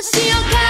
for steel cut.